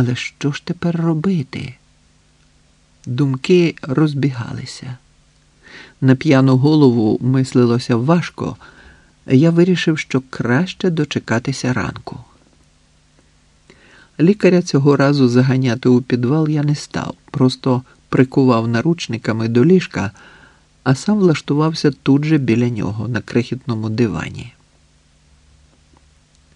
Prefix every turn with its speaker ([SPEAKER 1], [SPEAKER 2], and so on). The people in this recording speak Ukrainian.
[SPEAKER 1] Але що ж тепер робити? Думки розбігалися. На п'яну голову мислилося важко. Я вирішив, що краще дочекатися ранку. Лікаря цього разу заганяти у підвал я не став, просто прикував наручниками до ліжка, а сам влаштувався тут же біля нього на крихітному дивані.